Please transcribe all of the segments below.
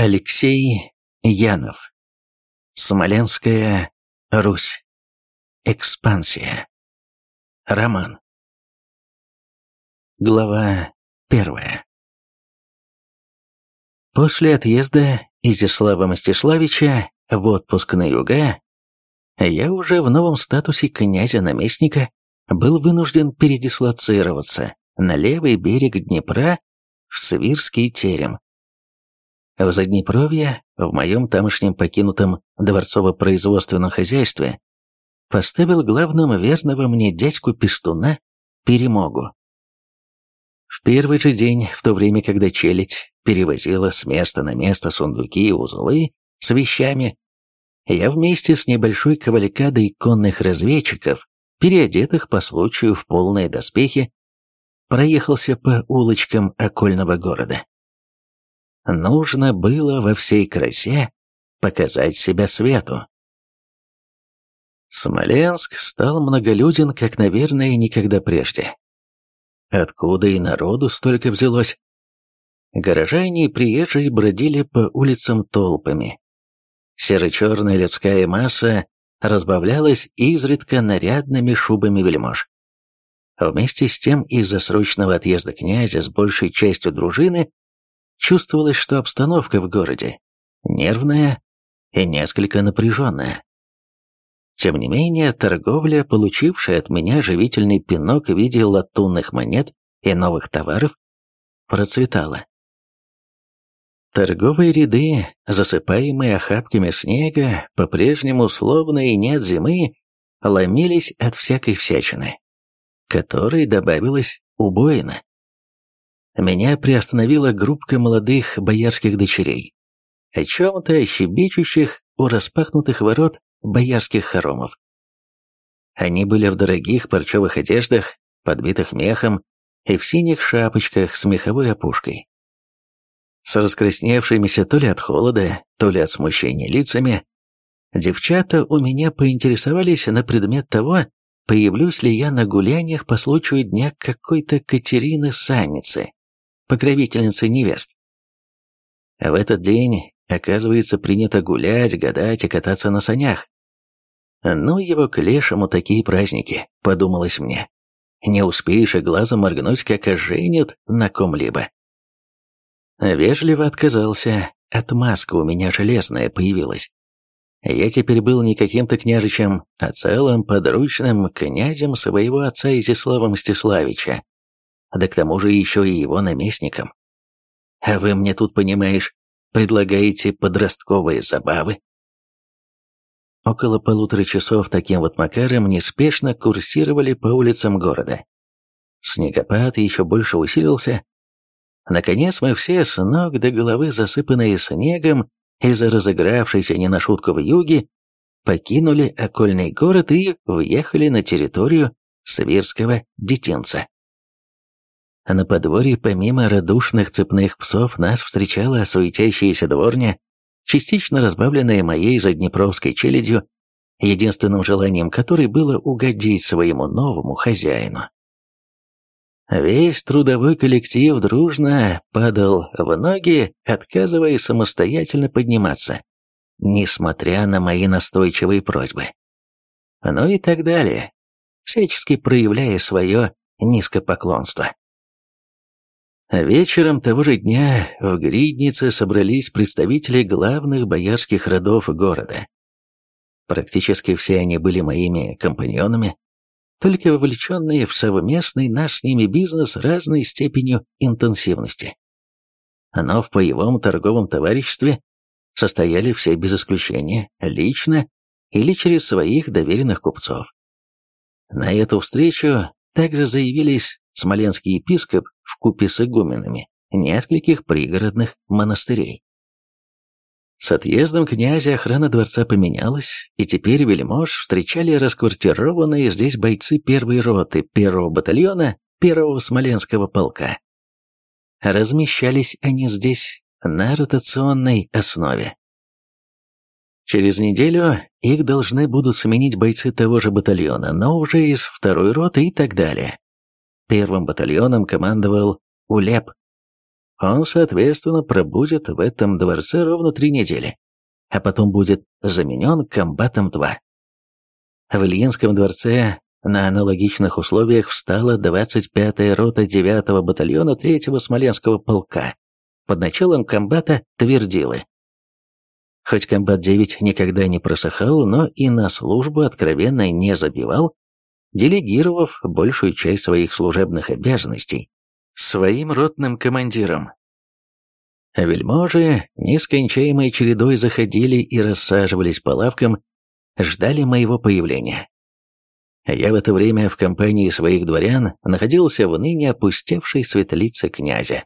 Алексей Янов. Смоленская Русь. Экспансия. Роман. Глава первая. После отъезда Изяслава Мстиславича в отпуск на юга, я уже в новом статусе князя-наместника был вынужден передислоцироваться на левый берег Днепра в Свирский терем. В Заднепровье, в моем тамошнем покинутом дворцово-производственном хозяйстве, поставил главным верного мне дядьку-пестуна Перемогу. В первый же день, в то время, когда челядь перевозила с места на место сундуки и узлы с вещами, я вместе с небольшой кавалькадой конных разведчиков, переодетых по случаю в полные доспехи, проехался по улочкам окольного города. Нужно было во всей красе показать себя свету. Смоленск стал многолюден, как, наверное, никогда прежде. Откуда и народу столько взялось? Горожане и приезжие бродили по улицам толпами. Серо-черная людская масса разбавлялась изредка нарядными шубами вельмож. Вместе с тем, из-за срочного отъезда князя с большей частью дружины, чувствовалось, что обстановка в городе нервная и несколько напряженная. Тем не менее, торговля, получившая от меня живительный пинок в виде латунных монет и новых товаров, процветала. Торговые ряды, засыпаемые охапками снега, по-прежнему словно и нет зимы, ломились от всякой всячины, которой добавилась убоина. Меня приостановила группка молодых боярских дочерей, о чем-то щебечущих у распахнутых ворот боярских хоромов. Они были в дорогих парчевых одеждах, подбитых мехом, и в синих шапочках с меховой опушкой. С раскрасневшимися то ли от холода, то ли от смущения лицами, девчата у меня поинтересовались на предмет того, появлюсь ли я на гуляниях по случаю дня какой-то Катерины Санницы, покровительницы невест. В этот день Оказывается, принято гулять, гадать и кататься на санях. Ну его к лешему такие праздники, подумалось мне. Не успеешь и глазом моргнуть, как оженят на ком-либо. Вежливо отказался, отмазка у меня железная появилась. Я теперь был не каким-то княжичем, а целым подручным князем своего отца Изяслава Мстиславича, да к тому же еще и его наместником. А вы мне тут, понимаешь, Предлагаете подростковые забавы? Около полутора часов таким вот макаром неспешно курсировали по улицам города. Снегопад еще больше усилился. Наконец мы все с ног до головы, засыпанные снегом из-за разыгравшейся не на шутку в юге, покинули окольный город и въехали на территорию Свирского детинца. А на подворье помимо радушных цепных псов нас встречала суетящаяся дворня, частично разбавленная моей заднепровской челядью, единственным желанием которой было угодить своему новому хозяину. Весь трудовой коллектив дружно падал в ноги, отказываясь самостоятельно подниматься, несмотря на мои настойчивые просьбы. Ну и так далее, всячески проявляя свое низкопоклонство. А вечером того же дня в Гриднице собрались представители главных боярских родов города. Практически все они были моими компаньонами, только вовлеченные в совместный наш с ними бизнес разной степенью интенсивности. Но в боевом торговом товариществе состояли все без исключения, лично или через своих доверенных купцов. На эту встречу также заявились смоленский епископ в купе с игуменами нескольких пригородных монастырей. С отъездом князя охрана дворца поменялась, и теперь вельмож встречали расквартированные здесь бойцы первой роты первого батальона первого Смоленского полка. Размещались они здесь на ротационной основе. Через неделю их должны будут сменить бойцы того же батальона, но уже из второй роты и так далее. Первым батальоном командовал Улеп. он, соответственно, пробудет в этом дворце ровно три недели, а потом будет заменен комбатом 2. В Ильинском дворце на аналогичных условиях встала 25-я рота 9-го батальона 3-го Смоленского полка под началом комбата Твердилы. Хоть комбат 9 никогда не просыхал, но и на службу откровенно не забивал, делегировав большую часть своих служебных обязанностей своим ротным командирам. А вельможи нескончаемой чередой заходили и рассаживались по лавкам, ждали моего появления. Я в это время в компании своих дворян находился в ныне опустевшей светлице князя.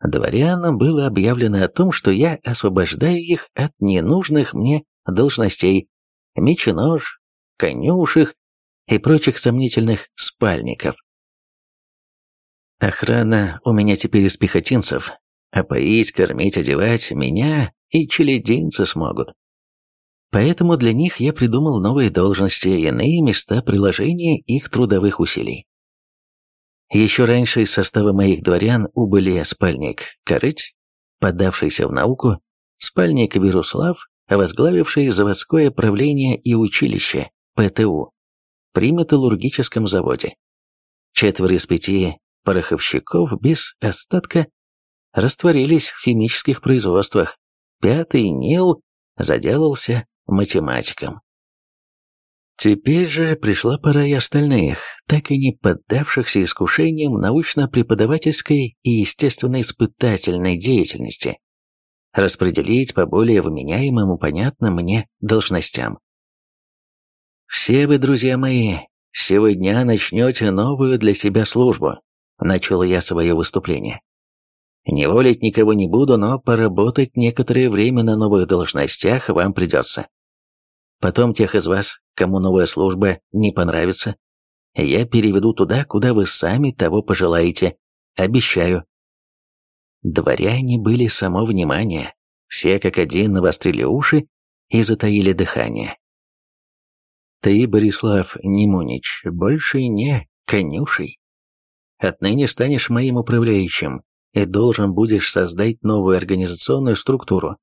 Дворянам было объявлено о том, что я освобождаю их от ненужных мне должностей, меченож, конюшек и прочих сомнительных спальников. Охрана у меня теперь из пехотинцев, а поить, кормить, одевать меня и челединцы смогут. Поэтому для них я придумал новые должности, и иные места приложения их трудовых усилий. Еще раньше из состава моих дворян убыли спальник Корыть, подавшийся в науку, спальник Вируслав, возглавивший заводское правление и училище ПТУ при металлургическом заводе. Четверо из пяти пороховщиков без остатка растворились в химических производствах. Пятый Нил заделался математиком. Теперь же пришла пора и остальных, так и не поддавшихся искушениям научно-преподавательской и естественно-испытательной деятельности, распределить по более вменяемым и понятным мне должностям. «Все вы, друзья мои, сегодня начнете новую для себя службу», — начал я свое выступление. «Не волить никого не буду, но поработать некоторое время на новых должностях вам придется. Потом тех из вас, кому новая служба не понравится, я переведу туда, куда вы сами того пожелаете. Обещаю. Дворяне были само внимание. Все как один навострили уши и затаили дыхание. Ты, Борислав Немунич, больше не конюшей. Отныне станешь моим управляющим и должен будешь создать новую организационную структуру.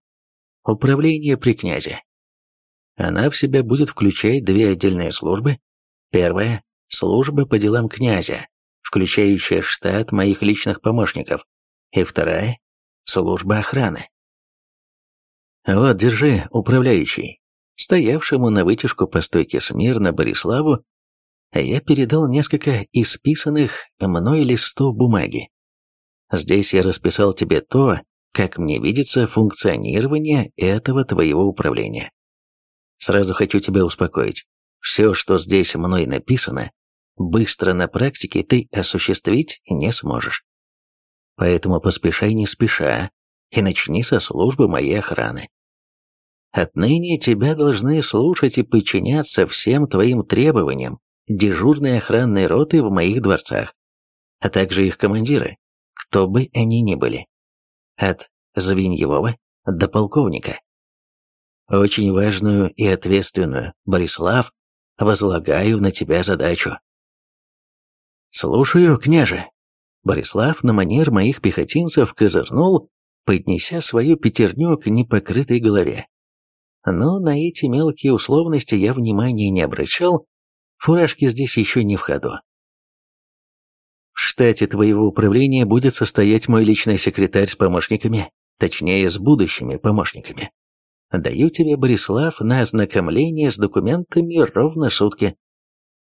Управление при князе. Она в себя будет включать две отдельные службы. Первая – служба по делам князя, включающая штат моих личных помощников. И вторая – служба охраны. Вот, держи, управляющий. Стоявшему на вытяжку по стойке смирно Бориславу я передал несколько исписанных мной листов бумаги. Здесь я расписал тебе то, как мне видится функционирование этого твоего управления. Сразу хочу тебя успокоить. Все, что здесь мной написано, быстро на практике ты осуществить не сможешь. Поэтому поспешай не спеша и начни со службы моей охраны. Отныне тебя должны слушать и подчиняться всем твоим требованиям дежурной охранной роты в моих дворцах, а также их командиры, кто бы они ни были. От Звеньевого до полковника. Очень важную и ответственную, Борислав, возлагаю на тебя задачу. Слушаю, княже. Борислав на манер моих пехотинцев козырнул, поднеся свою пятерню к непокрытой голове. Но на эти мелкие условности я внимания не обращал, фуражки здесь еще не в ходу. В штате твоего управления будет состоять мой личный секретарь с помощниками, точнее, с будущими помощниками. Даю тебе, Борислав, на ознакомление с документами ровно сутки.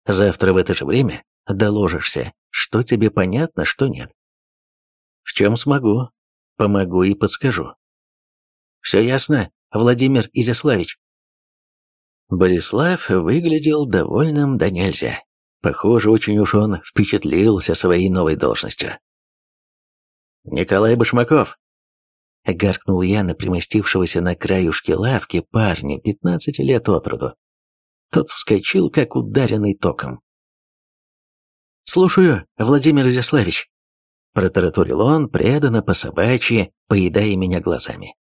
Завтра в это же время доложишься, что тебе понятно, что нет. В чем смогу, помогу и подскажу. Все ясно, Владимир Изяславич? Борислав выглядел довольным до нельзя. Похоже, очень уж он впечатлился своей новой должностью. «Николай Башмаков, Гаркнул я на примостившегося на краюшке лавки парня пятнадцати лет от роду. Тот вскочил, как ударенный током. «Слушаю, Владимир Изяславич», — протараторил он, преданно по собачьи, поедая меня глазами.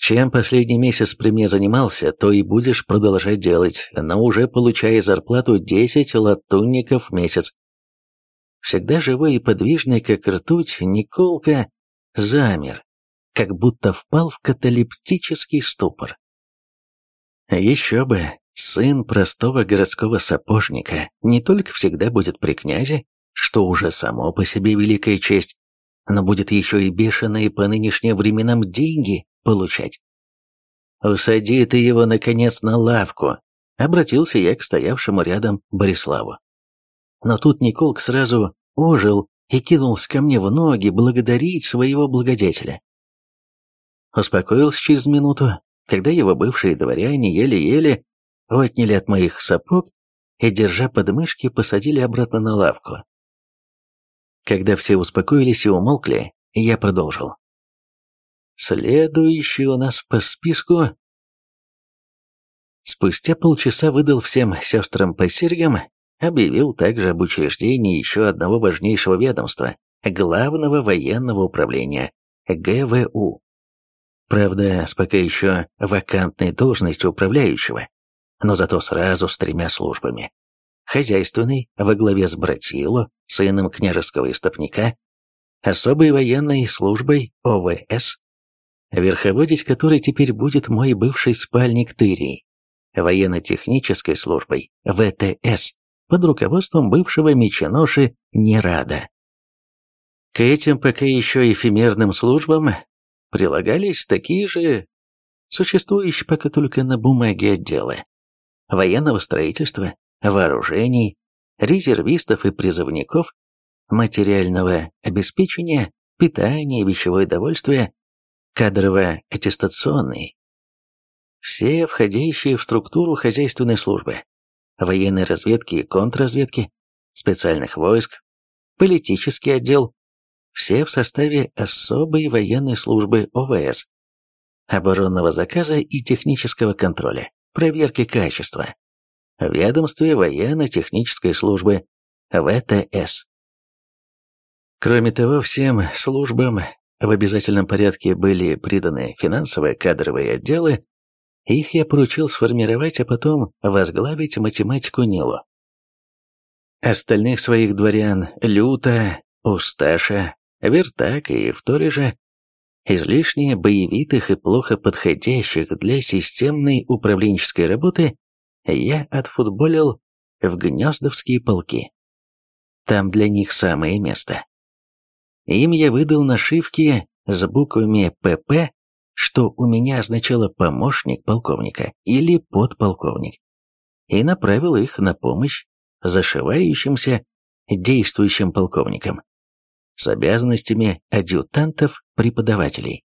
«Чем последний месяц при мне занимался, то и будешь продолжать делать, но уже получая зарплату десять латунников в месяц. всегда живой и подвижный, как ртуть, Николка замер, как будто впал в каталептический ступор. Еще бы, сын простого городского сапожника не только всегда будет при князе, что уже само по себе великая честь, но будет еще и бешеные по нынешним временам деньги получать. «Усади ты его, наконец, на лавку», — обратился я к стоявшему рядом Бориславу. Но тут Николк сразу ожил и кинулся ко мне в ноги благодарить своего благодетеля. Успокоился через минуту, когда его бывшие дворяне еле-еле отняли от моих сапог и, держа подмышки, посадили обратно на лавку. Когда все успокоились и умолкли, я продолжил. Следующий у нас по списку... Спустя полчаса выдал всем сестрам по серьгам, объявил также об учреждении еще одного важнейшего ведомства, Главного военного управления, ГВУ. Правда, с пока еще вакантной должностью управляющего, но зато сразу с тремя службами. Хозяйственный, во главе с Братило, сыном княжеского истопника, особой военной службой ОВС, верховодить которой теперь будет мой бывший спальник Тырий, военно-технической службой ВТС под руководством бывшего меченоши Нерада. К этим пока еще эфемерным службам прилагались такие же, существующие пока только на бумаге отделы, военного строительства, вооружений, резервистов и призывников, материального обеспечения, питания, вещевое довольствие, кадрово-аттестационный, все входящие в структуру хозяйственной службы, военной разведки и контрразведки, специальных войск, политический отдел, все в составе особой военной службы ОВС, оборонного заказа и технического контроля, проверки качества, ведомстве военно-технической службы ВТС. Кроме того, всем службам в обязательном порядке были приданы финансовые кадровые отделы, их я поручил сформировать, а потом возглавить математику Нилу. Остальных своих дворян Люта, Усташа, Вертак и Вторежа, излишне боевитых и плохо подходящих для системной управленческой работы, я отфутболил в гнездовские полки. Там для них самое место. Им я выдал нашивки с буквами «ПП», что у меня означало «помощник полковника» или «подполковник», и направил их на помощь зашивающимся действующим полковникам с обязанностями адъютантов-преподавателей.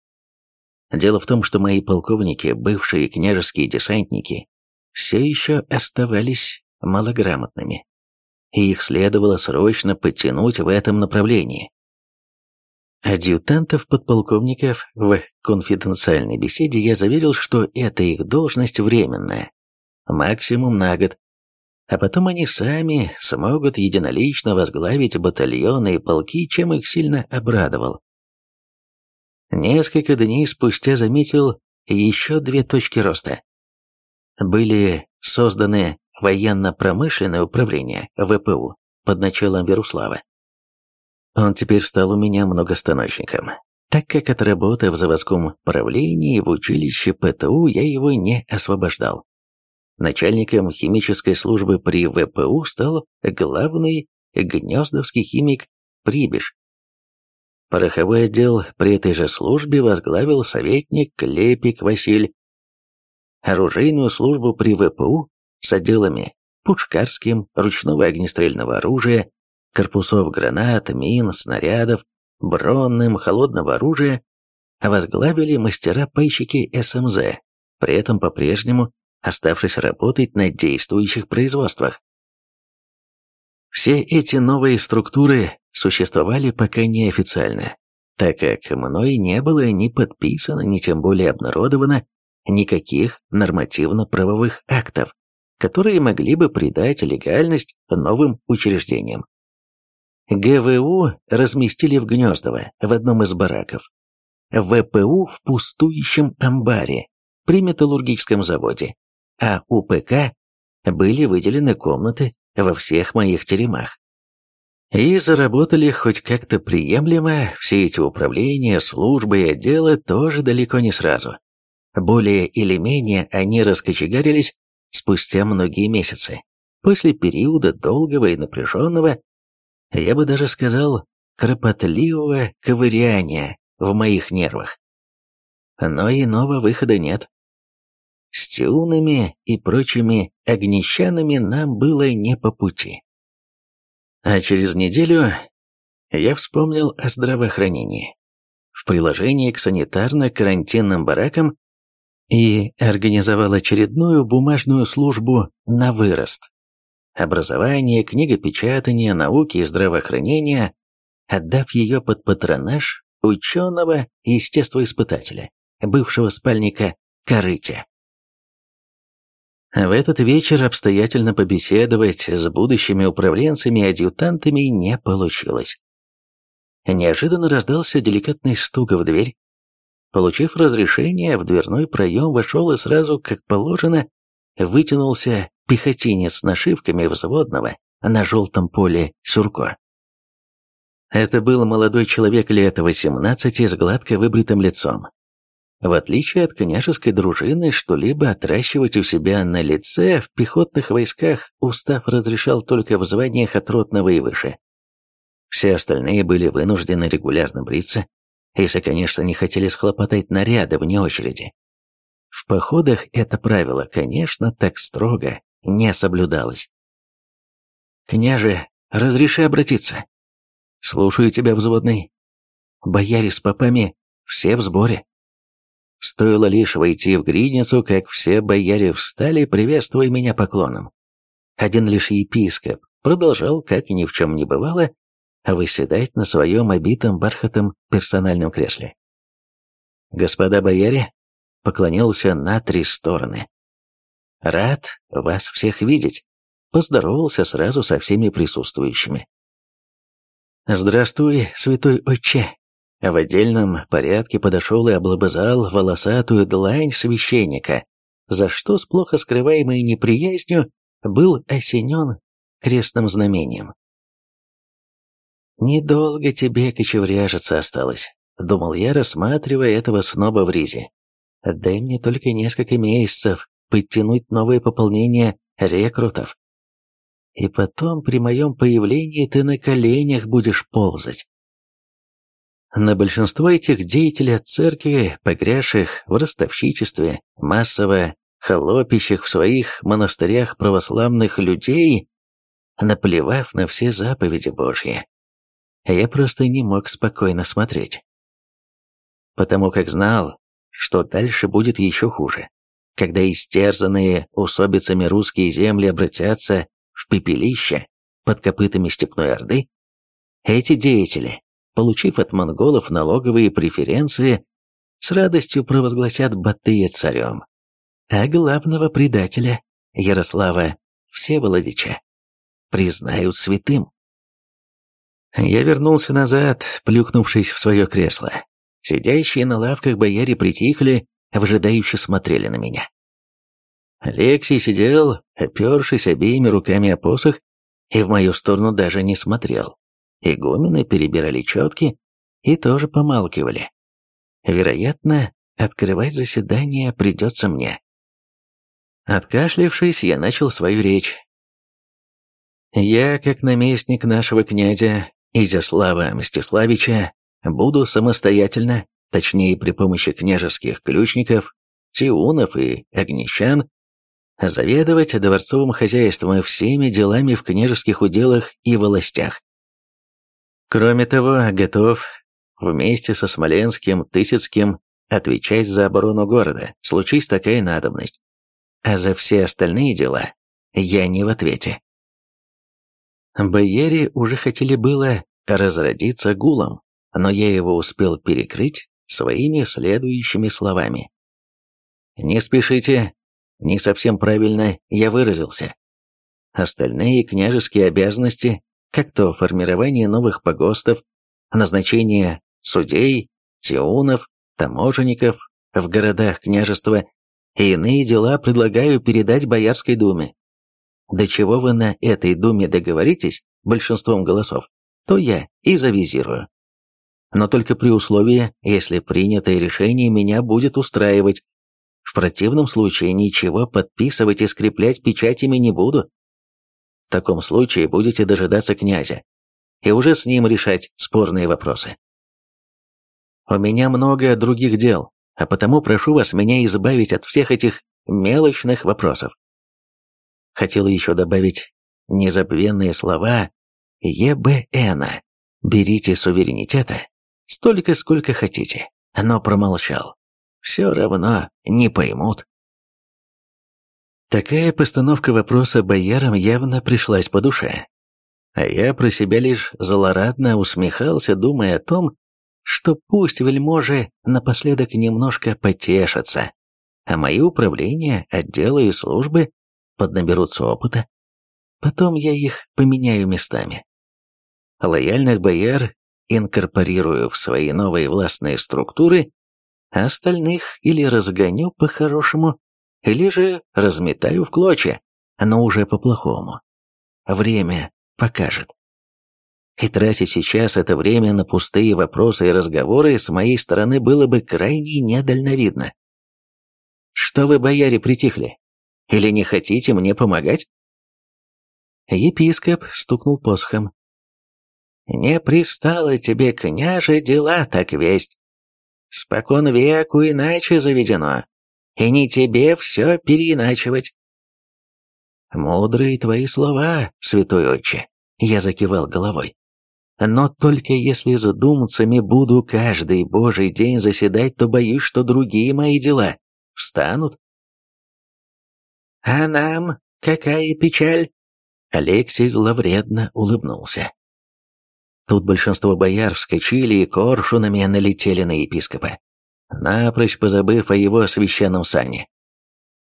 Дело в том, что мои полковники, бывшие княжеские десантники, все еще оставались малограмотными, и их следовало срочно подтянуть в этом направлении. Адъютантов-подполковников в конфиденциальной беседе я заверил, что эта их должность временная, максимум на год, а потом они сами смогут единолично возглавить батальоны и полки, чем их сильно обрадовал. Несколько дней спустя заметил еще две точки роста. Были созданы военно-промышленное управление ВПУ под началом Веруслава. Он теперь стал у меня многостаночником, так как от работы в заводском правлении в училище ПТУ я его не освобождал. Начальником химической службы при ВПУ стал главный гнездовский химик Прибиш. Пороховой отдел при этой же службе возглавил советник Клепик Василь. Оружейную службу при ВПУ с отделами пушкарским, ручного огнестрельного оружия, корпусов гранат, мин, снарядов, бронным, холодного оружия, возглавили мастера-пайщики СМЗ, при этом по-прежнему оставшись работать на действующих производствах. Все эти новые структуры существовали пока неофициально, так как мной не было ни подписано, ни тем более обнародовано никаких нормативно-правовых актов, которые могли бы придать легальность новым учреждениям. ГВУ разместили в Гнездово, в одном из бараков. ВПУ в пустующем амбаре при металлургическом заводе, а у ПК были выделены комнаты во всех моих теремах. И заработали хоть как-то приемлемо, все эти управления, службы и отделы тоже далеко не сразу. Более или менее они раскочегарились спустя многие месяцы, после периода долгого и напряженного, я бы даже сказал, кропотливого ковыряния в моих нервах. Но иного выхода нет. С тюнами и прочими огнещанами нам было не по пути. А через неделю я вспомнил о здравоохранении. В приложении к санитарно-карантинным баракам и организовал очередную бумажную службу на вырост. Образование, книгопечатание, науки и здравоохранение, отдав ее под патронаж ученого естествоиспытателя, бывшего спальника Корытя. В этот вечер обстоятельно побеседовать с будущими управленцами и адъютантами не получилось. Неожиданно раздался деликатный стук в дверь, Получив разрешение, в дверной проем вошел и сразу, как положено, вытянулся пехотинец с нашивками взводного на желтом поле Сюрко. Это был молодой человек лет 18 с гладко выбритым лицом. В отличие от княжеской дружины, что-либо отращивать у себя на лице в пехотных войсках устав разрешал только в званиях от ротного и выше. Все остальные были вынуждены регулярно бриться, если, конечно, не хотели схлопотать наряды вне очереди. В походах это правило, конечно, так строго не соблюдалось. «Княже, разреши обратиться?» «Слушаю тебя, взводный. Бояре с попами все в сборе». Стоило лишь войти в гридницу, как все бояре встали, приветствуя меня поклоном. Один лишь епископ продолжал, как ни в чем не бывало, выседать на своем обитом бархатом персональном кресле. «Господа бояре!» — поклонился на три стороны. «Рад вас всех видеть!» — поздоровался сразу со всеми присутствующими. «Здравствуй, святой отче!» В отдельном порядке подошел и облобызал волосатую длань священника, за что с плохо скрываемой неприязнью был осенен крестным знамением. «Недолго тебе кочевряжиться осталось», — думал я, рассматривая этого сноба в ризе. «Дай мне только несколько месяцев подтянуть новое пополнение рекрутов. И потом при моем появлении ты на коленях будешь ползать». На большинство этих деятелей от церкви, погрязших в ростовщичестве, массово холопящих в своих монастырях православных людей, наплевав на все заповеди Божьи, я просто не мог спокойно смотреть. Потому как знал, что дальше будет еще хуже. Когда истерзанные усобицами русские земли обратятся в пепелище под копытами степной орды, эти деятели, получив от монголов налоговые преференции, с радостью провозгласят Батыя царем, а главного предателя, Ярослава Всеволодича, признают святым. Я вернулся назад, плюхнувшись в свое кресло. Сидящие на лавках бояре притихли, выжидающе смотрели на меня. Алексей сидел, опершись обеими руками о посох, и в мою сторону даже не смотрел. Игумены перебирали четки и тоже помалкивали. Вероятно, открывать заседание придется мне. Откашлившись, я начал свою речь. Я, как наместник нашего князя, Изяслава Мстиславича буду самостоятельно, точнее при помощи княжеских ключников, тиунов и огнещан, заведовать дворцовым хозяйством и всеми делами в княжеских уделах и властях. Кроме того, готов вместе со Смоленским, Тысяцким отвечать за оборону города, случись такая надобность. А за все остальные дела я не в ответе. Бояре уже хотели было разродиться гулом, но я его успел перекрыть своими следующими словами. «Не спешите, не совсем правильно я выразился. Остальные княжеские обязанности, как то формирование новых погостов, назначение судей, тиунов, таможенников в городах княжества и иные дела предлагаю передать Боярской думе. До чего вы на этой думе договоритесь большинством голосов, то я и завизирую. Но только при условии, если принятое решение меня будет устраивать. В противном случае ничего подписывать и скреплять печатями не буду. В таком случае будете дожидаться князя и уже с ним решать спорные вопросы. У меня много других дел, а потому прошу вас меня избавить от всех этих мелочных вопросов. Хотел еще добавить незабвенные слова ЕБН. Берите суверенитета столько, сколько хотите, но промолчал. Все равно не поймут. Такая постановка вопроса боярам явно пришлась по душе. А я про себя лишь злорадно усмехался, думая о том, что пусть вельможи напоследок немножко потешатся, а мои управления, отделы и службы поднаберутся опыта. Потом я их поменяю местами. Лояльных бояр инкорпорирую в свои новые властные структуры, а остальных или разгоню по-хорошему, или же разметаю в клочья, но уже по-плохому. Время покажет. И тратить сейчас это время на пустые вопросы и разговоры с моей стороны было бы крайне недальновидно. Что вы, бояре, притихли? Или не хотите мне помогать?» Епископ стукнул посохом. «Не пристало тебе, княже, дела так весть. Спокон веку иначе заведено, и не тебе все переиначивать». «Мудрые твои слова, святой отче», — я закивал головой. «Но только если с думцами буду каждый божий день заседать, то боюсь, что другие мои дела встанут «А нам какая печаль?» Алексей зловредно улыбнулся. Тут большинство бояр вскочили и коршунами налетели на епископа, напрочь позабыв о его священном сане.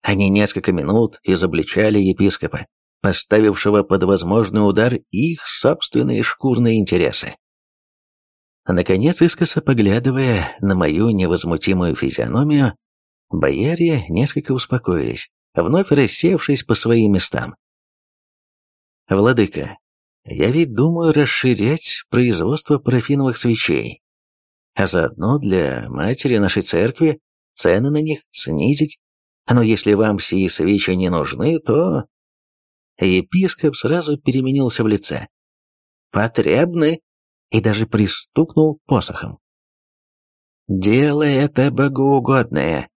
Они несколько минут изобличали епископа, поставившего под возможный удар их собственные шкурные интересы. Наконец, искоса поглядывая на мою невозмутимую физиономию, бояре несколько успокоились вновь рассевшись по своим местам. «Владыка, я ведь думаю расширять производство парафиновых свечей, а заодно для матери нашей церкви цены на них снизить. Но если вам сии свечи не нужны, то...» Епископ сразу переменился в лице. «Потребны!» и даже пристукнул посохом. «Дело это богоугодное,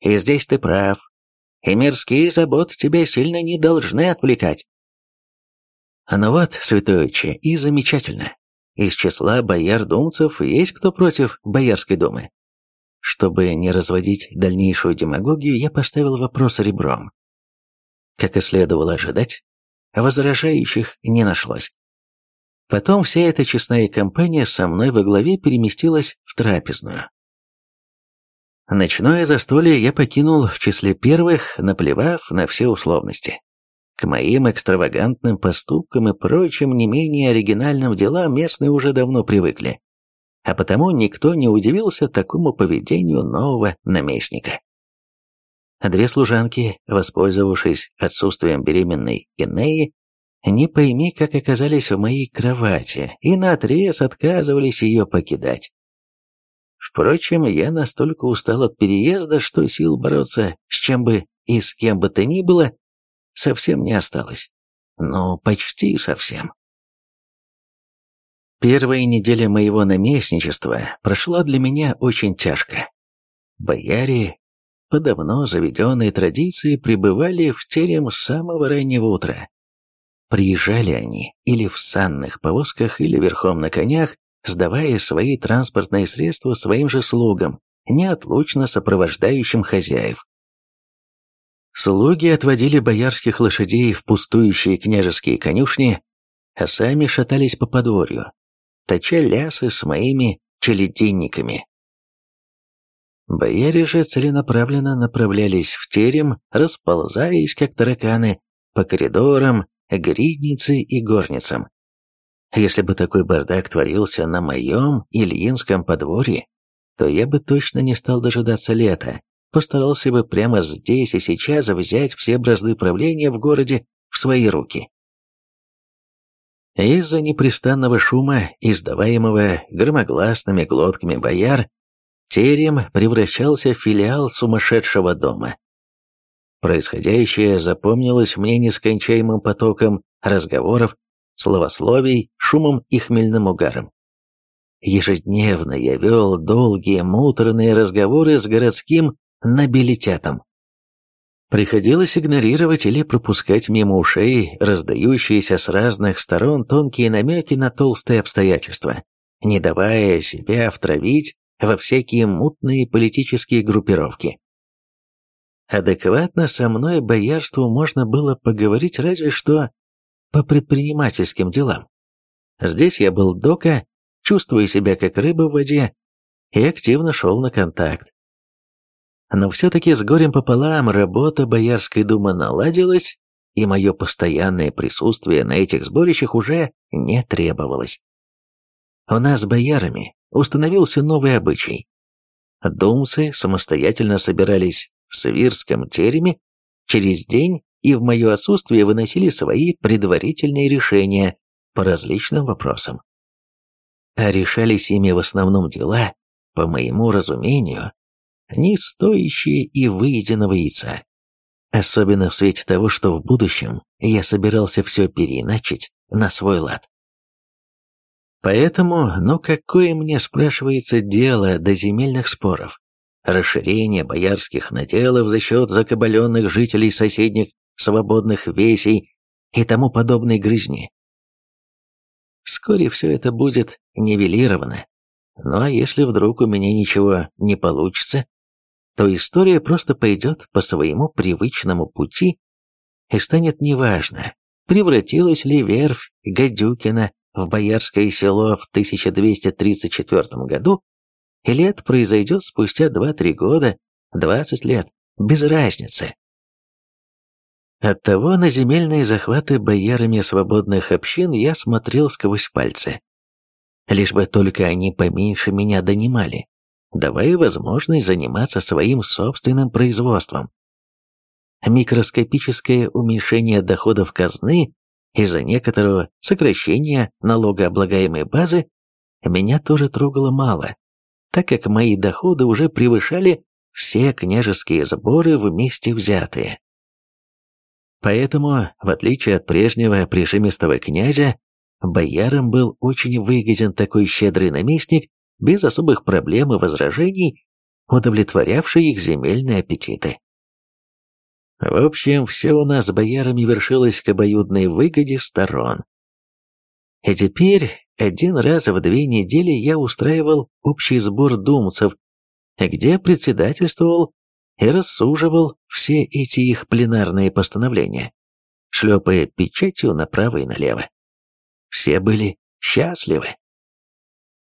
и здесь ты прав, и мирские заботы тебя сильно не должны отвлекать. Ну вот, святой отче, и замечательно. Из числа бояр-думцев есть кто против Боярской думы? Чтобы не разводить дальнейшую демагогию, я поставил вопрос ребром. Как и следовало ожидать, возражающих не нашлось. Потом вся эта честная компания со мной во главе переместилась в трапезную. Ночное застолье я покинул в числе первых, наплевав на все условности. К моим экстравагантным поступкам и прочим не менее оригинальным делам местные уже давно привыкли. А потому никто не удивился такому поведению нового наместника. Две служанки, воспользовавшись отсутствием беременной Инеи, не пойми, как оказались в моей кровати, и наотрез отказывались ее покидать. Впрочем, я настолько устал от переезда, что сил бороться с чем бы и с кем бы то ни было совсем не осталось. Ну, почти совсем. Первая неделя моего наместничества прошла для меня очень тяжко. Бояре, по давно заведенной традиции, пребывали в терем с самого раннего утра. Приезжали они или в санных повозках, или верхом на конях, сдавая свои транспортные средства своим же слугам, неотлучно сопровождающим хозяев. Слуги отводили боярских лошадей в пустующие княжеские конюшни, а сами шатались по подворью, точа лясы с моими челединниками. Бояре же целенаправленно направлялись в терем, расползаясь, как тараканы, по коридорам, гриднице и горницам. Если бы такой бардак творился на моем Ильинском подворье, то я бы точно не стал дожидаться лета, постарался бы прямо здесь и сейчас взять все бразды правления в городе в свои руки. Из-за непрестанного шума, издаваемого громогласными глотками бояр, терем превращался в филиал сумасшедшего дома. Происходящее запомнилось мне нескончаемым потоком разговоров, словословий, шумом и хмельным угаром. Ежедневно я вел долгие муторные разговоры с городским нобилитетом. Приходилось игнорировать или пропускать мимо ушей раздающиеся с разных сторон тонкие намеки на толстые обстоятельства, не давая себя втравить во всякие мутные политические группировки. Адекватно со мной боярству можно было поговорить разве что по предпринимательским делам. Здесь я был дока, чувствуя себя как рыба в воде, и активно шел на контакт. Но все-таки с горем пополам работа Боярской думы наладилась, и мое постоянное присутствие на этих сборищах уже не требовалось. У нас с боярами установился новый обычай. Думцы самостоятельно собирались в Свирском тереме через день и в мое отсутствие выносили свои предварительные решения по различным вопросам. А решались ими в основном дела, по моему разумению, не стоящие и выеденного яйца. Особенно в свете того, что в будущем я собирался все переиначить на свой лад. Поэтому, ну какое мне, спрашивается, дело до земельных споров? Расширение боярских наделов за счет закабаленных жителей соседних свободных весей и тому подобной грызни. Вскоре все это будет нивелировано. Ну а если вдруг у меня ничего не получится, то история просто пойдет по своему привычному пути и станет неважно, превратилась ли верфь Гадюкина в Боярское село в 1234 году, или это произойдет спустя 2-3 года, 20 лет, без разницы. Оттого на земельные захваты боярами свободных общин я смотрел сквозь пальцы. Лишь бы только они поменьше меня донимали, давая возможность заниматься своим собственным производством. Микроскопическое уменьшение доходов казны из-за некоторого сокращения налогооблагаемой базы меня тоже трогало мало, так как мои доходы уже превышали все княжеские сборы вместе взятые. Поэтому, в отличие от прежнего прижимистого князя, боярам был очень выгоден такой щедрый наместник, без особых проблем и возражений, удовлетворявший их земельные аппетиты. В общем, все у нас с боярами вершилось к обоюдной выгоде сторон. И теперь один раз в две недели я устраивал общий сбор думцев, где председательствовал и рассуживал все эти их пленарные постановления, шлепая печатью направо и налево. Все были счастливы.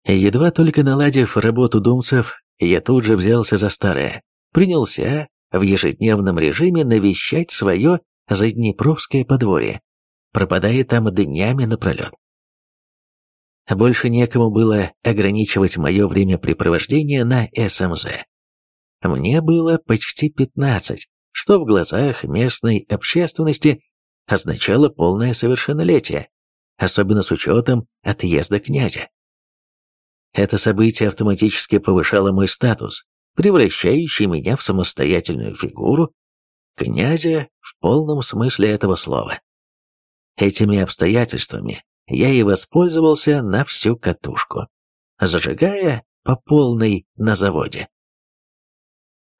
Едва только наладив работу думцев, я тут же взялся за старое, принялся в ежедневном режиме навещать свое заднепровское подворье, пропадая там днями напролет. Больше некому было ограничивать мое времяпрепровождение на СМЗ. Мне было почти пятнадцать, что в глазах местной общественности означало полное совершеннолетие, особенно с учетом отъезда князя. Это событие автоматически повышало мой статус, превращающий меня в самостоятельную фигуру, князя в полном смысле этого слова. Этими обстоятельствами я и воспользовался на всю катушку, зажигая по полной на заводе.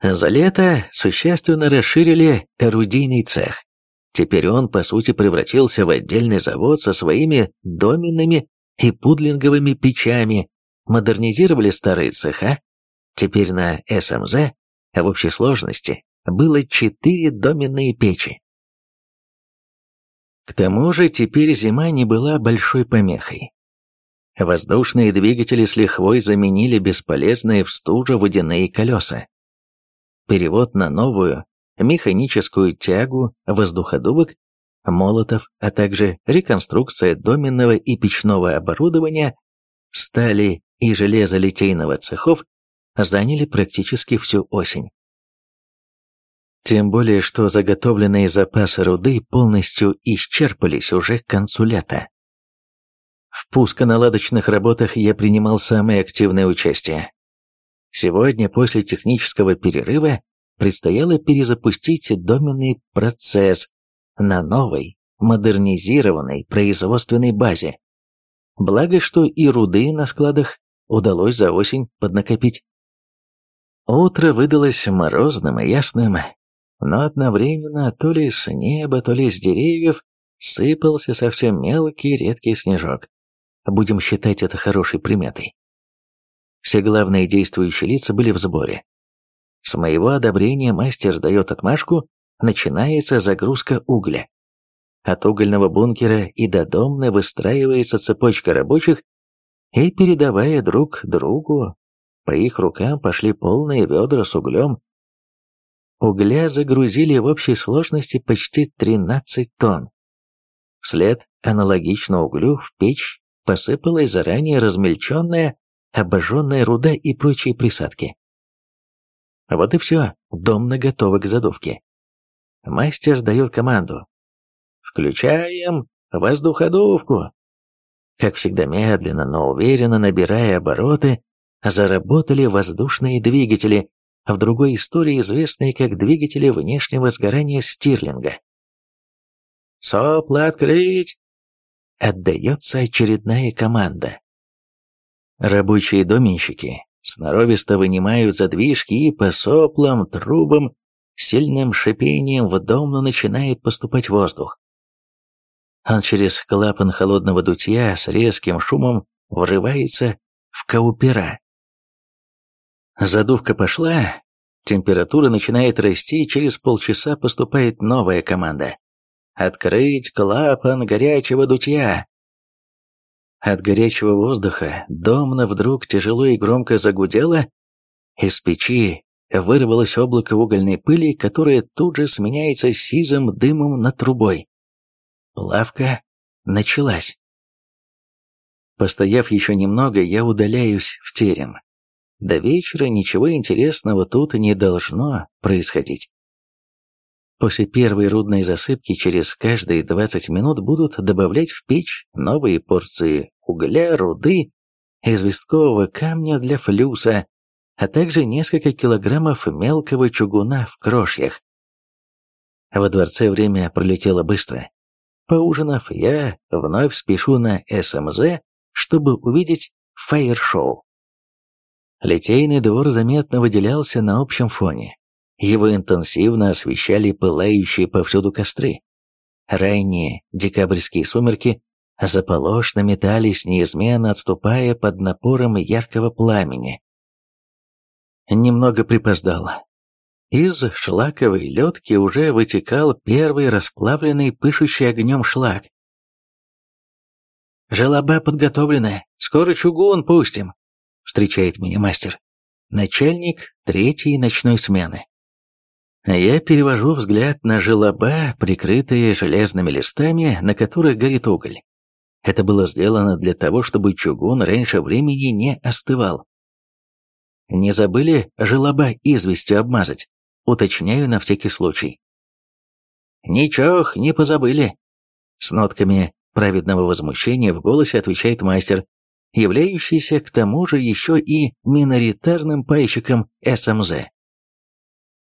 За лето существенно расширили орудийный цех. Теперь он, по сути, превратился в отдельный завод со своими доменными и пудлинговыми печами, модернизировали старые цеха, теперь на СМЗ в общей сложности было четыре доменные печи. К тому же теперь зима не была большой помехой. Воздушные двигатели с лихвой заменили бесполезные в стуже водяные колеса перевод на новую механическую тягу воздуходувок, молотов, а также реконструкция доменного и печного оборудования, стали и железолитейного цехов заняли практически всю осень. Тем более, что заготовленные запасы руды полностью исчерпались уже к концу лета. В пусконаладочных работах я принимал самое активное участие. Сегодня, после технического перерыва, предстояло перезапустить доменный процесс на новой, модернизированной производственной базе. Благо, что и руды на складах удалось за осень поднакопить. Утро выдалось морозным и ясным, но одновременно то ли с неба, то ли с деревьев сыпался совсем мелкий редкий снежок. Будем считать это хорошей приметой. Все главные действующие лица были в сборе. С моего одобрения мастер дает отмашку, начинается загрузка угля. От угольного бункера и до домны выстраивается цепочка рабочих, и, передавая друг другу, по их рукам пошли полные ведра с углем. Угля загрузили в общей сложности почти 13 тонн. Вслед аналогично углю в печь посыпалась заранее размельченная, обожженная руда и прочие присадки. Вот и все, дом наготовы к задувке. Мастер дает команду. «Включаем воздуходувку!» Как всегда медленно, но уверенно набирая обороты, заработали воздушные двигатели, в другой истории известные как двигатели внешнего сгорания Стирлинга. «Сопла открыть!» Отдается очередная команда. Рабочие доменщики сноровисто вынимают задвижки и по соплам, трубам, сильным шипением в домну начинает поступать воздух. Он через клапан холодного дутья с резким шумом врывается в каупера. Задувка пошла, температура начинает расти, и через полчаса поступает новая команда. «Открыть клапан горячего дутья!» От горячего воздуха домна вдруг тяжело и громко загудела, из печи вырвалось облако угольной пыли, которое тут же сменяется сизым дымом над трубой. Плавка началась. Постояв еще немного, я удаляюсь в терем. До вечера ничего интересного тут не должно происходить. После первой рудной засыпки через каждые 20 минут будут добавлять в печь новые порции угля, руды, известкового камня для флюса, а также несколько килограммов мелкого чугуна в крошьях. Во дворце время пролетело быстро. Поужинав, я вновь спешу на СМЗ, чтобы увидеть фаер-шоу. Литейный двор заметно выделялся на общем фоне. Его интенсивно освещали пылающие повсюду костры. Ранние декабрьские сумерки заполошно метались, неизменно отступая под напором яркого пламени. Немного припоздал. Из шлаковой ледки уже вытекал первый расплавленный, пышущий огнем шлак. «Желоба подготовлена, скоро чугун пустим», — встречает меня мастер. Начальник третьей ночной смены. Я перевожу взгляд на желоба, прикрытые железными листами, на которых горит уголь. Это было сделано для того, чтобы чугун раньше времени не остывал. Не забыли желоба известью обмазать? Уточняю на всякий случай. «Ничего, не позабыли!» С нотками праведного возмущения в голосе отвечает мастер, являющийся к тому же еще и миноритарным пайщиком СМЗ.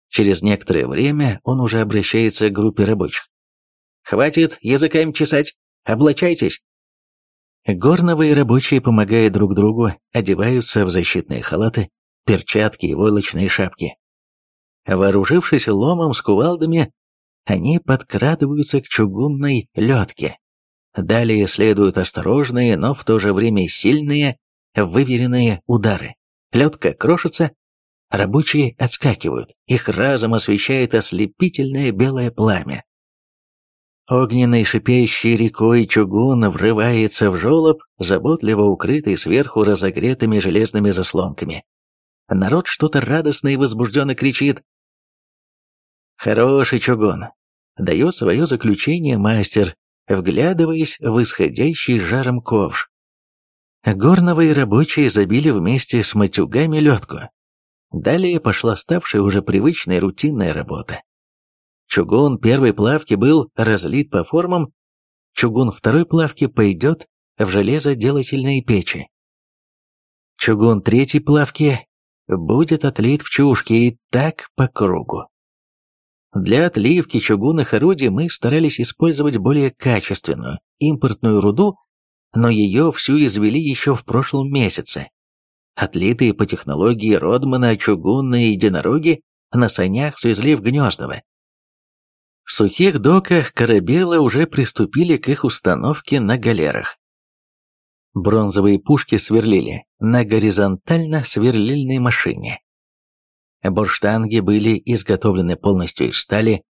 Через некоторое время он уже обращается к группе рабочих. «Хватит языками чесать! Облачайтесь!» Горновые рабочие, помогая друг другу, одеваются в защитные халаты, перчатки и войлочные шапки. Вооружившись ломом с кувалдами, они подкрадываются к чугунной ледке. Далее следуют осторожные, но в то же время сильные, выверенные удары. Ледка крошится, Рабочие отскакивают, их разом освещает ослепительное белое пламя. Огненный шипящий рекой чугун врывается в жолоб, заботливо укрытый сверху разогретыми железными заслонками. Народ что-то радостно и возбужденно кричит. «Хороший чугун!» — дает свое заключение мастер, вглядываясь в исходящий жаром ковш. Горновые рабочие забили вместе с матюгами ледку. Далее пошла ставшая уже привычная рутинная работа. Чугун первой плавки был разлит по формам, чугун второй плавки пойдет в железоделательные печи. Чугун третьей плавки будет отлит в чушке и так по кругу. Для отливки чугунных орудий мы старались использовать более качественную импортную руду, но ее всю извели еще в прошлом месяце. Отлитые по технологии Родмана чугунные единороги на санях свезли в Гнездово. В сухих доках корабелы уже приступили к их установке на галерах. Бронзовые пушки сверлили на горизонтально-сверлильной машине. Борштанги были изготовлены полностью из стали.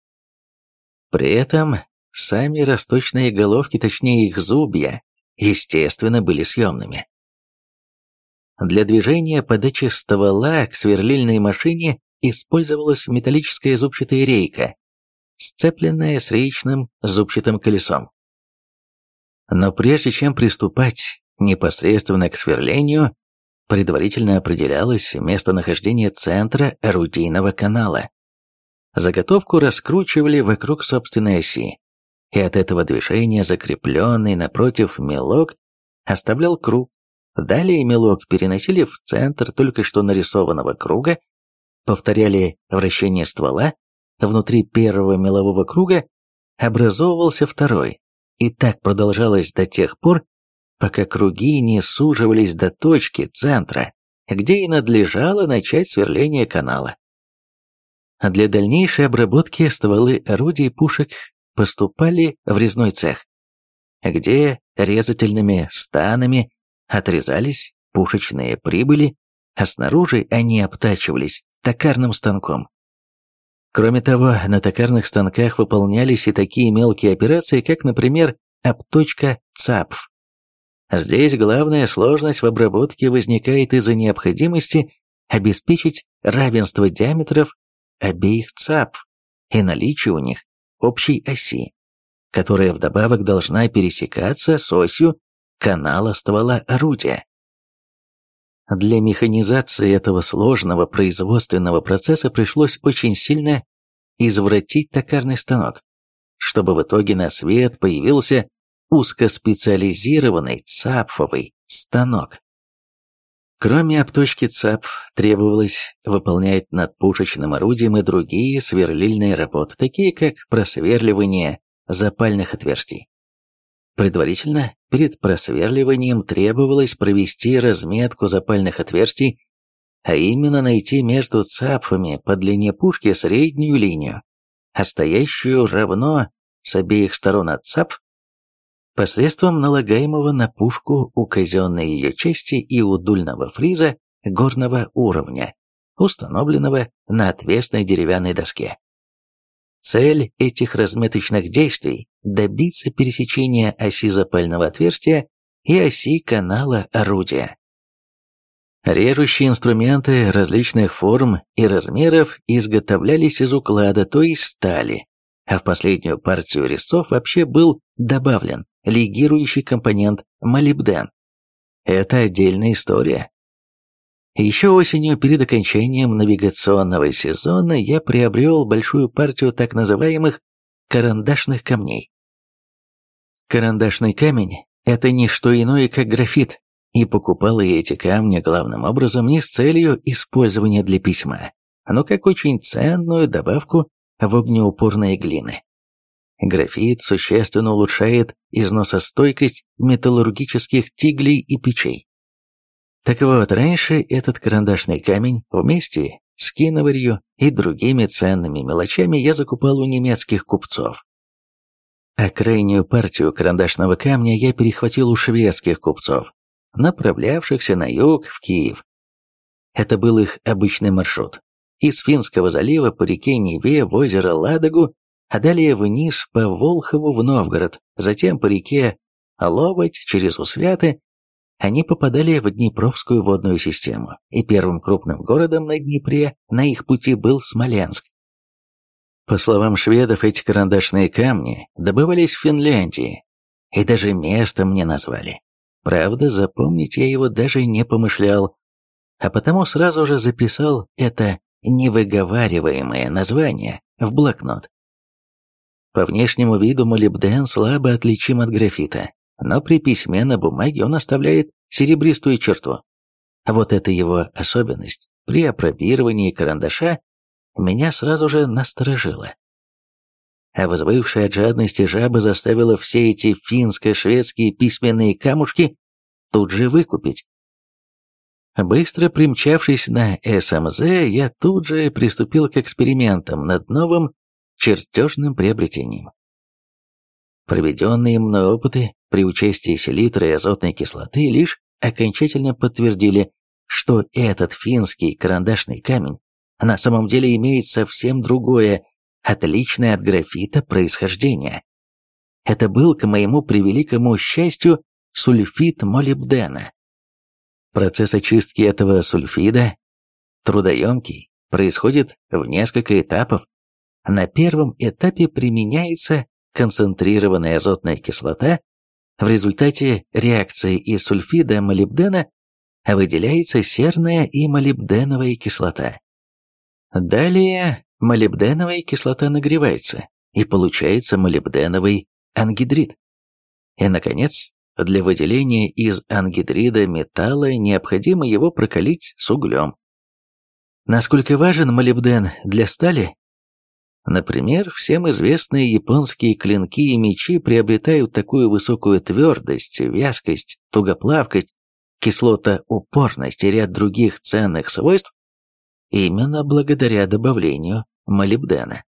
При этом сами расточные головки, точнее их зубья, естественно, были съемными. Для движения подачи ствола к сверлильной машине использовалась металлическая зубчатая рейка, сцепленная с речным зубчатым колесом. Но прежде чем приступать непосредственно к сверлению, предварительно определялось местонахождение центра орудийного канала. Заготовку раскручивали вокруг собственной оси, и от этого движения закрепленный напротив мелок оставлял круг. Далее мелок переносили в центр только что нарисованного круга, повторяли вращение ствола, внутри первого мелового круга образовывался второй, и так продолжалось до тех пор, пока круги не суживались до точки центра, где и надлежало начать сверление канала. Для дальнейшей обработки стволы орудий пушек поступали в резной цех, где резательными станами отрезались пушечные прибыли, а снаружи они обтачивались токарным станком. Кроме того, на токарных станках выполнялись и такие мелкие операции, как, например, обточка цапф. Здесь главная сложность в обработке возникает из-за необходимости обеспечить равенство диаметров обеих цапф и наличие у них общей оси, которая вдобавок должна пересекаться с осью канала ствола орудия. Для механизации этого сложного производственного процесса пришлось очень сильно извратить токарный станок, чтобы в итоге на свет появился узкоспециализированный цапфовый станок. Кроме обточки цапф, требовалось выполнять над пушечным орудием и другие сверлильные работы, такие как просверливание запальных отверстий. Предварительно, перед просверливанием требовалось провести разметку запальных отверстий, а именно найти между цапфами по длине пушки среднюю линию, а стоящую равно с обеих сторон от цапф, посредством налагаемого на пушку у ее части и у дульного фриза горного уровня, установленного на отвесной деревянной доске. Цель этих разметочных действий – добиться пересечения оси запального отверстия и оси канала орудия. Режущие инструменты различных форм и размеров изготовлялись из уклада, то есть стали, а в последнюю партию резцов вообще был добавлен легирующий компонент молибден. Это отдельная история, еще осенью перед окончанием навигационного сезона я приобрел большую партию так называемых карандашных камней. Карандашный камень – это не что иное, как графит, и покупал я эти камни главным образом не с целью использования для письма, но как очень ценную добавку в огнеупорные глины. Графит существенно улучшает износостойкость металлургических тиглей и печей. Так вот, раньше этот карандашный камень вместе с киноварью и другими ценными мелочами я закупал у немецких купцов. А крайнюю партию карандашного камня я перехватил у шведских купцов, направлявшихся на юг в Киев. Это был их обычный маршрут. Из Финского залива по реке Неве в озеро Ладогу, а далее вниз по Волхову в Новгород, затем по реке Ловоть через Усвяты они попадали в Днепровскую водную систему, и первым крупным городом на Днепре на их пути был Смоленск. По словам шведов, эти карандашные камни добывались в Финляндии, и даже место мне назвали. Правда, запомнить я его даже не помышлял, а потому сразу же записал это невыговариваемое название в блокнот. По внешнему виду молибден слабо отличим от графита, но при письме на бумаге он оставляет серебристую черту. Вот это его особенность при опробировании карандаша меня сразу же насторожило. А взвывшая от жадности жаба заставила все эти финско-шведские письменные камушки тут же выкупить. Быстро примчавшись на СМЗ, я тут же приступил к экспериментам над новым чертежным приобретением. Проведенные мной опыты при участии селитры и азотной кислоты лишь окончательно подтвердили, что этот финский карандашный камень на самом деле имеет совсем другое, отличное от графита происхождение. Это был, к моему превеликому счастью, сульфид молибдена. Процесс очистки этого сульфида трудоемкий, происходит в несколько этапов. На первом этапе применяется концентрированная азотная кислота, в результате реакции из сульфида молибдена выделяется серная и молибденовая кислота. Далее молибденовая кислота нагревается, и получается молибденовый ангидрид. И, наконец, для выделения из ангидрида металла необходимо его прокалить с углем. Насколько важен молибден для стали? Например, всем известные японские клинки и мечи приобретают такую высокую твердость, вязкость, тугоплавкость, кислотоупорность и ряд других ценных свойств именно благодаря добавлению молибдена.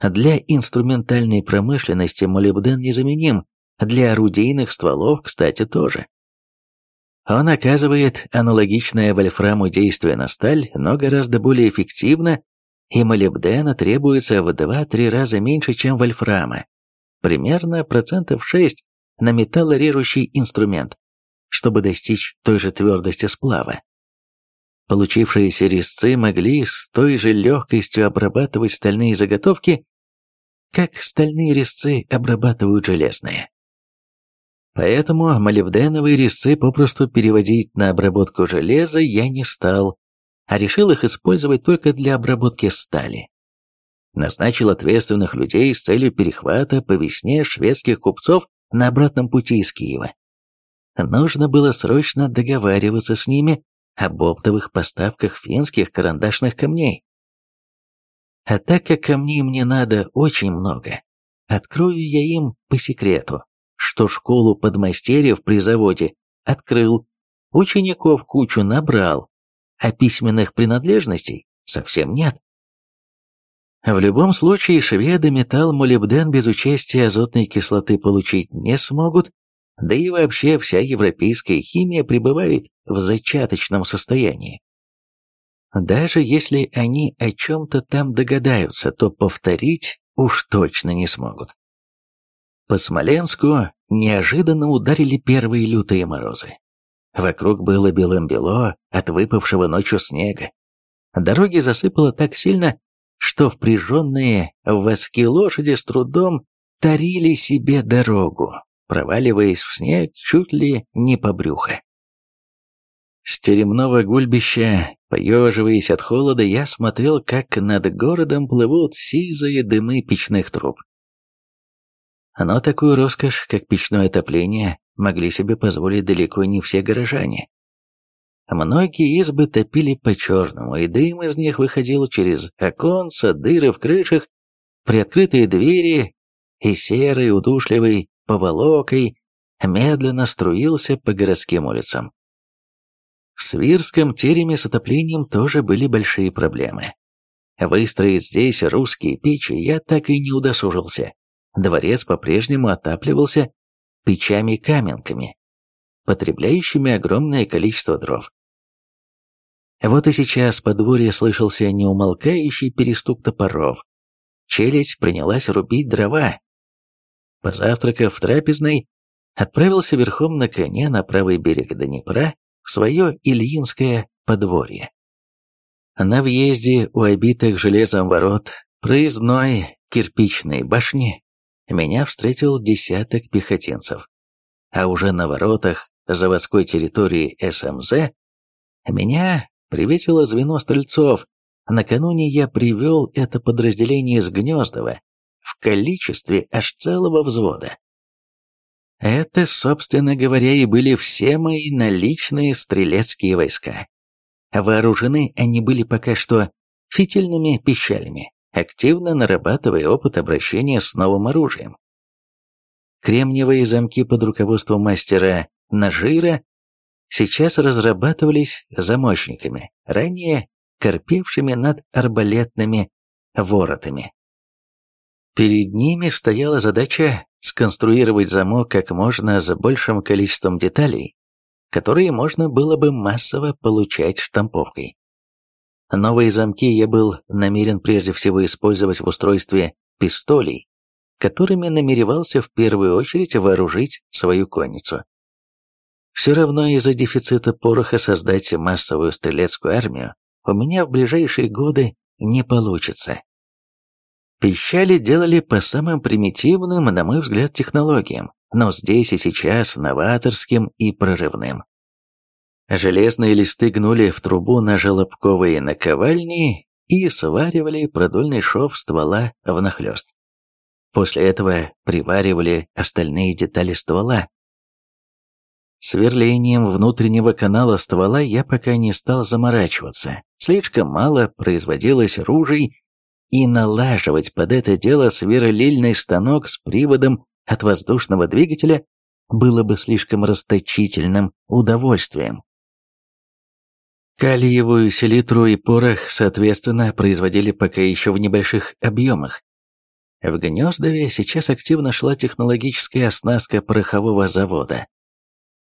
Для инструментальной промышленности молибден незаменим, для орудийных стволов, кстати, тоже. Он оказывает аналогичное вольфраму действие на сталь, но гораздо более эффективно и молибдена требуется в 2-3 раза меньше, чем вольфрама, примерно процентов 6 на металлорежущий инструмент, чтобы достичь той же твердости сплава. Получившиеся резцы могли с той же легкостью обрабатывать стальные заготовки, как стальные резцы обрабатывают железные. Поэтому молибденовые резцы попросту переводить на обработку железа я не стал, а решил их использовать только для обработки стали. Назначил ответственных людей с целью перехвата по весне шведских купцов на обратном пути из Киева. Нужно было срочно договариваться с ними об оптовых поставках финских карандашных камней. А так как камней мне надо очень много, открою я им по секрету, что школу подмастерьев при заводе открыл, учеников кучу набрал, а письменных принадлежностей совсем нет. В любом случае шведы металл молибден без участия азотной кислоты получить не смогут, да и вообще вся европейская химия пребывает в зачаточном состоянии. Даже если они о чем-то там догадаются, то повторить уж точно не смогут. По Смоленску неожиданно ударили первые лютые морозы. Вокруг было белым-бело от выпавшего ночью снега. Дороги засыпало так сильно, что впряженные в воски лошади с трудом тарили себе дорогу, проваливаясь в снег чуть ли не по брюхо. С теремного гульбища, поеживаясь от холода, я смотрел, как над городом плывут сизые дымы печных труб. Но такую роскошь, как печное отопление, могли себе позволить далеко не все горожане. Многие избы топили по-черному, и дым из них выходил через оконца, дыры в крышах, приоткрытые двери, и серый, удушливый, поволокой медленно струился по городским улицам. В Свирском тереме с отоплением тоже были большие проблемы. Выстроить здесь русские печи я так и не удосужился. Дворец по-прежнему отапливался печами-каменками, потребляющими огромное количество дров. Вот и сейчас по дворе слышался неумолкающий перестук топоров. Челядь принялась рубить дрова. Позавтракав в трапезной, отправился верхом на коне на правый берег Днепра в свое Ильинское подворье. На въезде у обитых железом ворот проездной кирпичной башни меня встретил десяток пехотинцев. А уже на воротах заводской территории СМЗ меня приветило звено стрельцов. Накануне я привел это подразделение из Гнездова в количестве аж целого взвода. Это, собственно говоря, и были все мои наличные стрелецкие войска. Вооружены они были пока что фитильными пищалями, активно нарабатывая опыт обращения с новым оружием. Кремниевые замки под руководством мастера Нажира сейчас разрабатывались замочниками, ранее корпевшими над арбалетными воротами. Перед ними стояла задача сконструировать замок как можно за большим количеством деталей, которые можно было бы массово получать штамповкой. Новые замки я был намерен прежде всего использовать в устройстве пистолей, которыми намеревался в первую очередь вооружить свою конницу. Все равно из-за дефицита пороха создать массовую стрелецкую армию у меня в ближайшие годы не получится. Пищали делали по самым примитивным, на мой взгляд, технологиям, но здесь и сейчас новаторским и прорывным. Железные листы гнули в трубу на желобковые наковальни и сваривали продольный шов ствола внахлёст. После этого приваривали остальные детали ствола. Сверлением внутреннего канала ствола я пока не стал заморачиваться. Слишком мало производилось ружей и налаживать под это дело сверлильный станок с приводом от воздушного двигателя было бы слишком расточительным удовольствием. Калиевую селитру и порох, соответственно, производили пока еще в небольших объемах. В Гнездове сейчас активно шла технологическая оснастка порохового завода.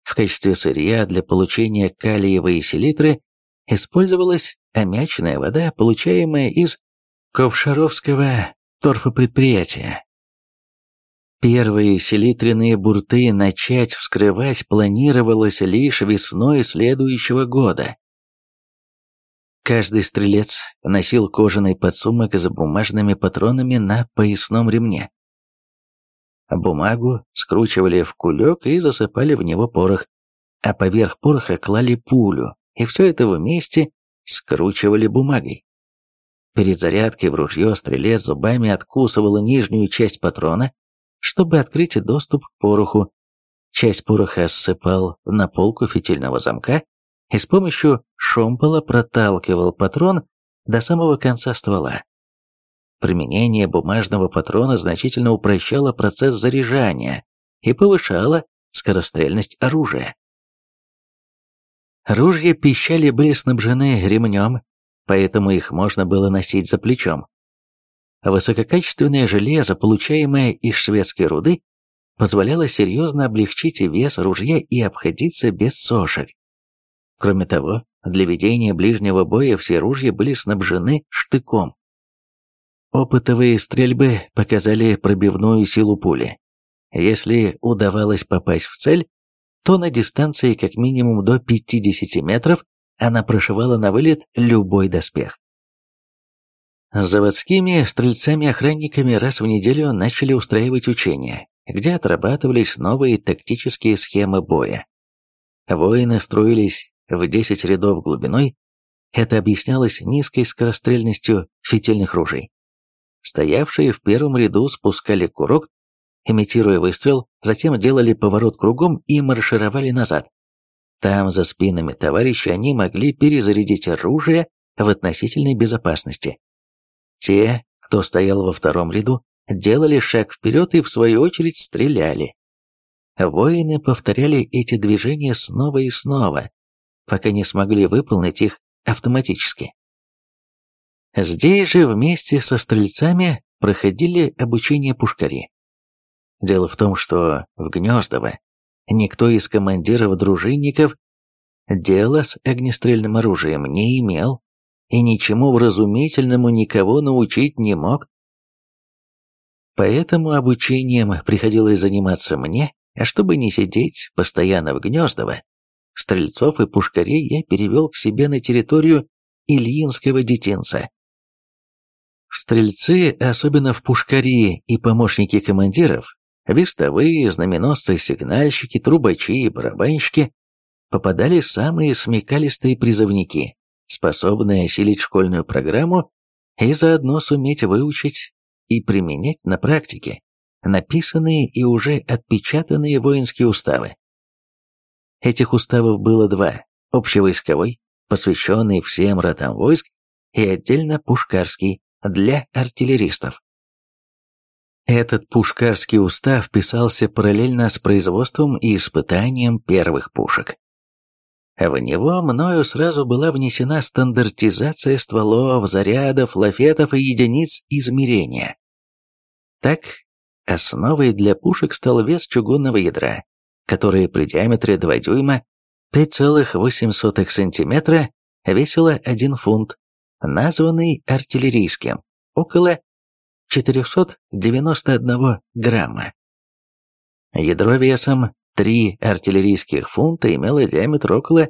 В качестве сырья для получения калиевой селитры использовалась аммиачная вода, получаемая из Ковшаровского торфопредприятия. Первые селитряные бурты начать вскрывать планировалось лишь весной следующего года. Каждый стрелец носил кожаный подсумок с бумажными патронами на поясном ремне. Бумагу скручивали в кулек и засыпали в него порох, а поверх пороха клали пулю, и все это вместе скручивали бумагой. Перед зарядкой в ружье стрелец зубами откусывал нижнюю часть патрона, чтобы открыть доступ к пороху. Часть пороха ссыпал на полку фитильного замка и с помощью шомпола проталкивал патрон до самого конца ствола. Применение бумажного патрона значительно упрощало процесс заряжания и повышало скорострельность оружия. Ружья пищали были снабжены ремнем поэтому их можно было носить за плечом. Высококачественное железо, получаемое из шведской руды, позволяло серьезно облегчить вес ружья и обходиться без сошек. Кроме того, для ведения ближнего боя все ружья были снабжены штыком. Опытовые стрельбы показали пробивную силу пули. Если удавалось попасть в цель, то на дистанции как минимум до 50 метров она прошивала на вылет любой доспех. С заводскими стрельцами-охранниками раз в неделю начали устраивать учения, где отрабатывались новые тактические схемы боя. Воины строились в 10 рядов глубиной, это объяснялось низкой скорострельностью фитильных ружей. Стоявшие в первом ряду спускали курок, имитируя выстрел, затем делали поворот кругом и маршировали назад. Там, за спинами товарища, они могли перезарядить оружие в относительной безопасности. Те, кто стоял во втором ряду, делали шаг вперед и, в свою очередь, стреляли. Воины повторяли эти движения снова и снова, пока не смогли выполнить их автоматически. Здесь же вместе со стрельцами проходили обучение пушкари. Дело в том, что в Гнездово Никто из командиров-дружинников дела с огнестрельным оружием не имел и ничему вразумительному никого научить не мог. Поэтому обучением приходилось заниматься мне, а чтобы не сидеть постоянно в Гнездово, стрельцов и пушкарей я перевел к себе на территорию Ильинского детинца. В стрельцы, особенно в пушкари и помощники командиров, Вестовые, знаменосцы, сигнальщики, трубачи и барабанщики попадали самые смекалистые призывники, способные осилить школьную программу и заодно суметь выучить и применять на практике написанные и уже отпечатанные воинские уставы. Этих уставов было два – общевойсковой, посвященный всем родам войск, и отдельно пушкарский, для артиллеристов. Этот пушкарский устав писался параллельно с производством и испытанием первых пушек. В него мною сразу была внесена стандартизация стволов, зарядов, лафетов и единиц измерения. Так, основой для пушек стал вес чугунного ядра, которое при диаметре 2 дюйма 5,8 см весило 1 фунт, названный артиллерийским, около 491 грамма. Ядро весом 3 артиллерийских фунта имело диаметр около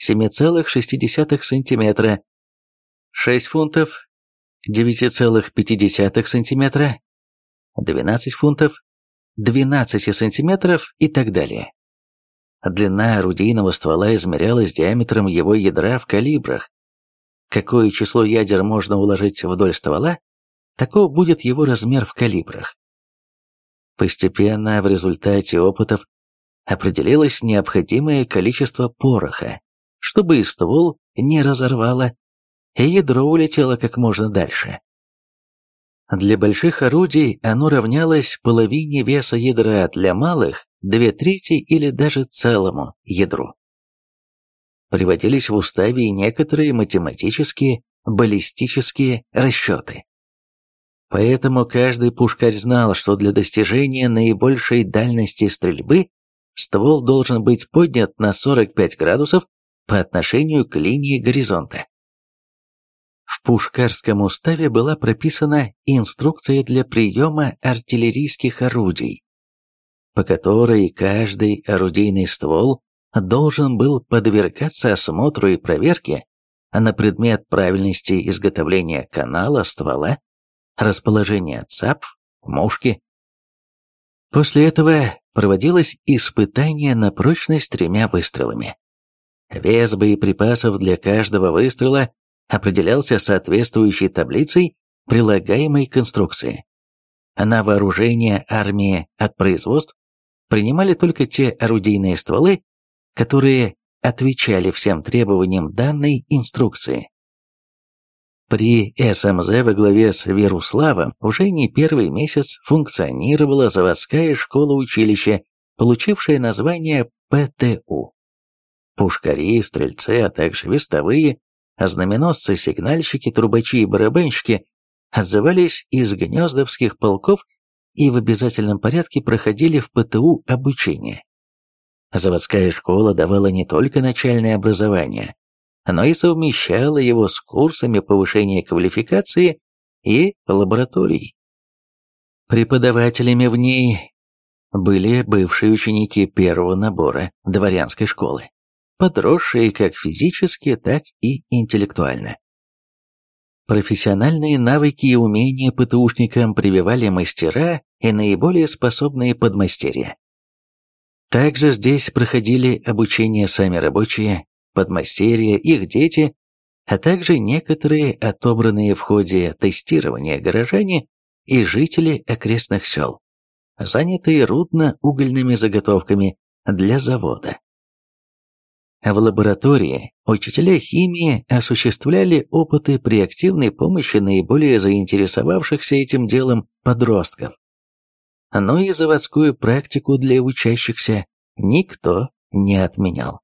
7,6 см, 6 фунтов 9,5 см, 12 фунтов 12 см и так далее. Длина орудийного ствола измерялась диаметром его ядра в калибрах. Какое число ядер можно уложить вдоль ствола, таков будет его размер в калибрах. Постепенно в результате опытов определилось необходимое количество пороха, чтобы и ствол не разорвало, и ядро улетело как можно дальше. Для больших орудий оно равнялось половине веса ядра, для малых – две трети или даже целому ядру. Приводились в уставе и некоторые математические, баллистические расчеты. Поэтому каждый пушкарь знал, что для достижения наибольшей дальности стрельбы ствол должен быть поднят на 45 градусов по отношению к линии горизонта. Пушкарском уставе была прописана инструкция для приема артиллерийских орудий, по которой каждый орудийный ствол должен был подвергаться осмотру и проверке на предмет правильности изготовления канала ствола, расположения цапф, мушки. После этого проводилось испытание на прочность тремя выстрелами. Вес боеприпасов для каждого выстрела определялся соответствующей таблицей прилагаемой конструкции. На вооружение армии от производств принимали только те орудийные стволы, которые отвечали всем требованиям данной инструкции. При СМЗ во главе с Веруславом уже не первый месяц функционировала заводская школа-училище, получившая название ПТУ. Пушкари, стрельцы, а также вестовые, знаменосцы, сигнальщики, трубачи и барабанщики отзывались из гнездовских полков и в обязательном порядке проходили в ПТУ обучение. Заводская школа давала не только начальное образование, но и совмещала его с курсами повышения квалификации и лабораторий. Преподавателями в ней были бывшие ученики первого набора дворянской школы, подросшие как физически, так и интеллектуально. Профессиональные навыки и умения ПТУшникам прививали мастера и наиболее способные подмастерья. Также здесь проходили обучение сами рабочие, подмастерья, их дети, а также некоторые отобранные в ходе тестирования горожане и жители окрестных сел, занятые рудно-угольными заготовками для завода. В лаборатории учителя химии осуществляли опыты при активной помощи наиболее заинтересовавшихся этим делом подростков. Но и заводскую практику для учащихся никто не отменял.